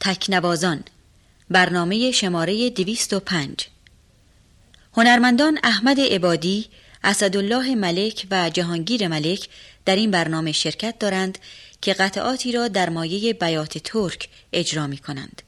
تکنوازان برنامه شماره 205 هنرمندان احمد عبادی، اسدالله ملک و جهانگیر ملک در این برنامه شرکت دارند که قطعاتی را در مایه بیات ترک اجرا می کنند.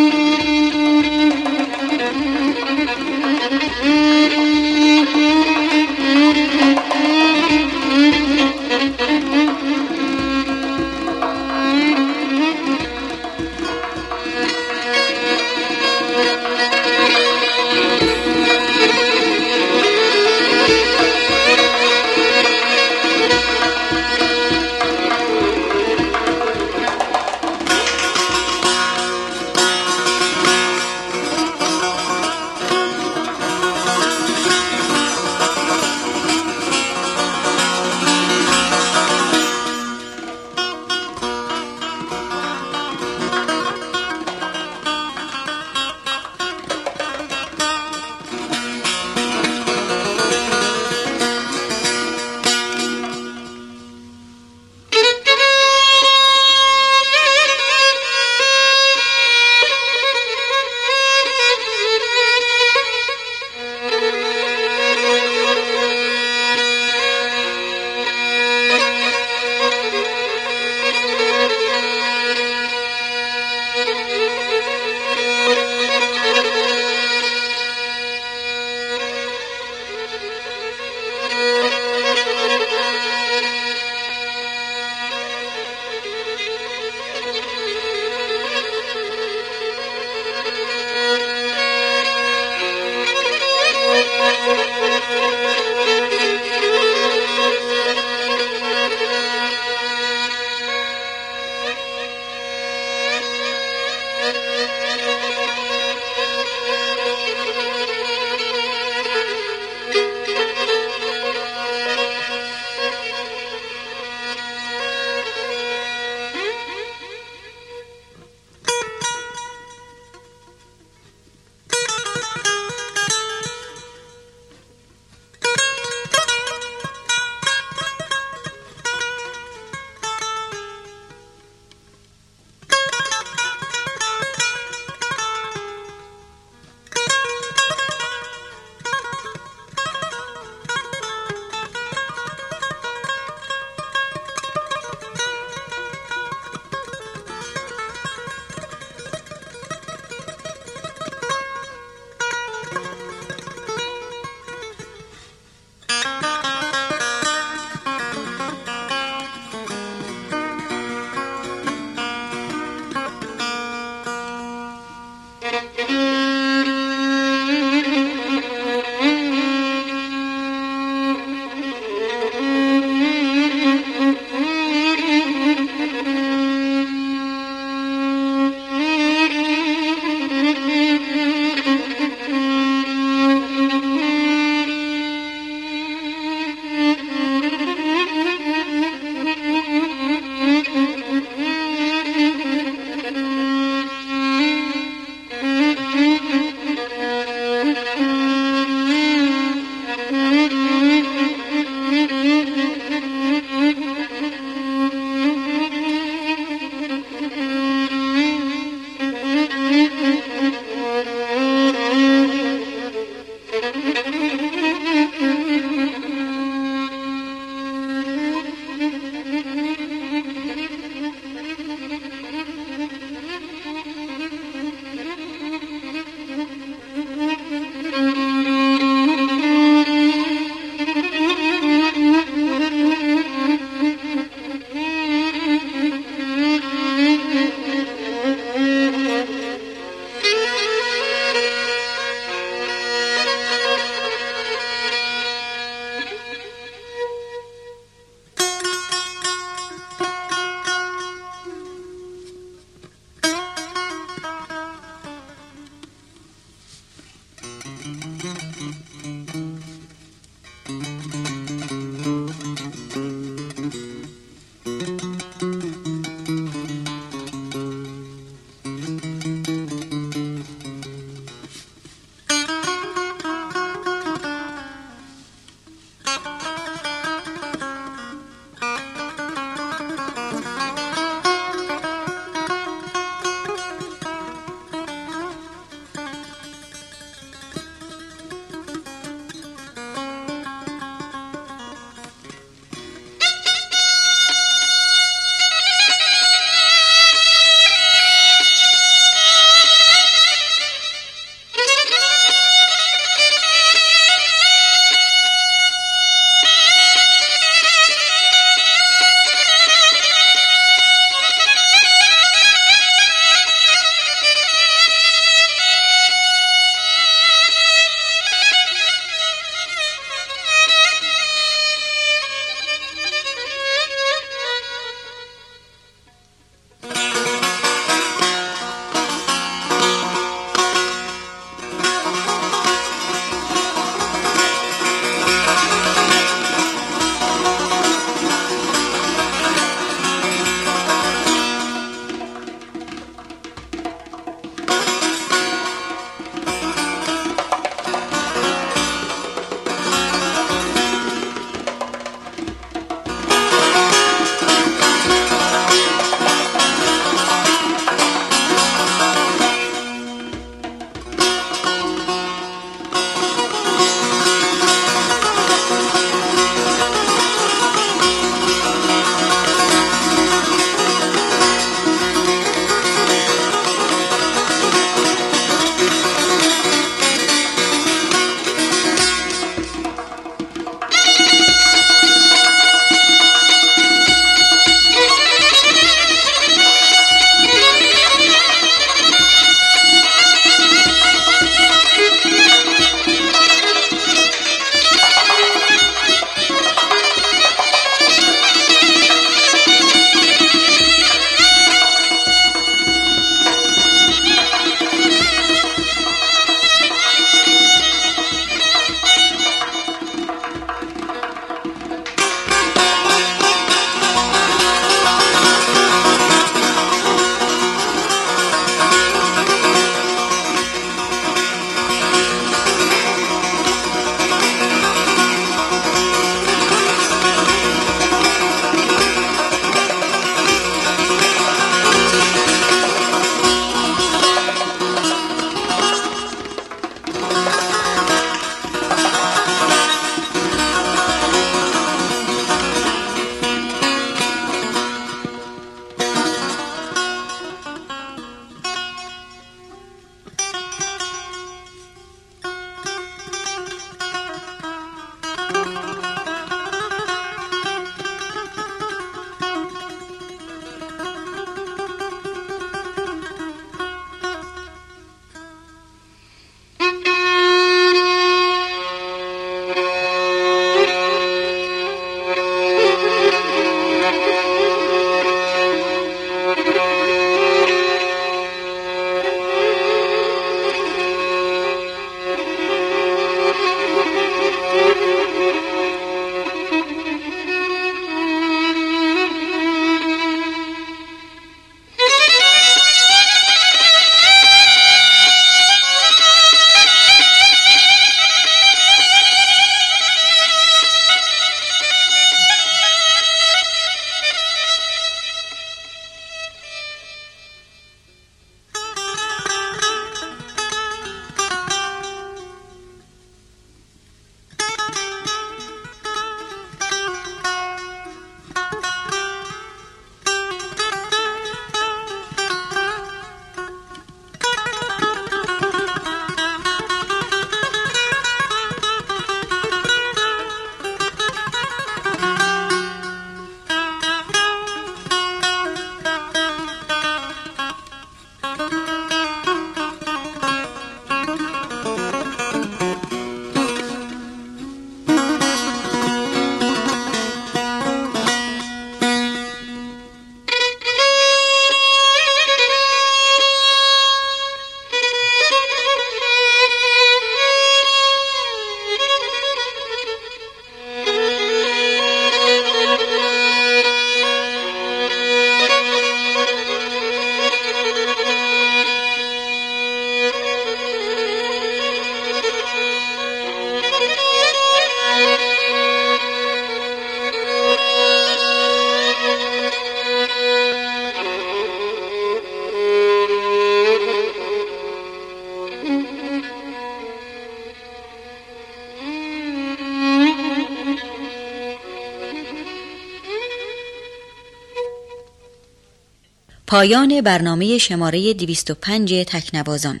پایان برنامه شماره 205 تکنوازان.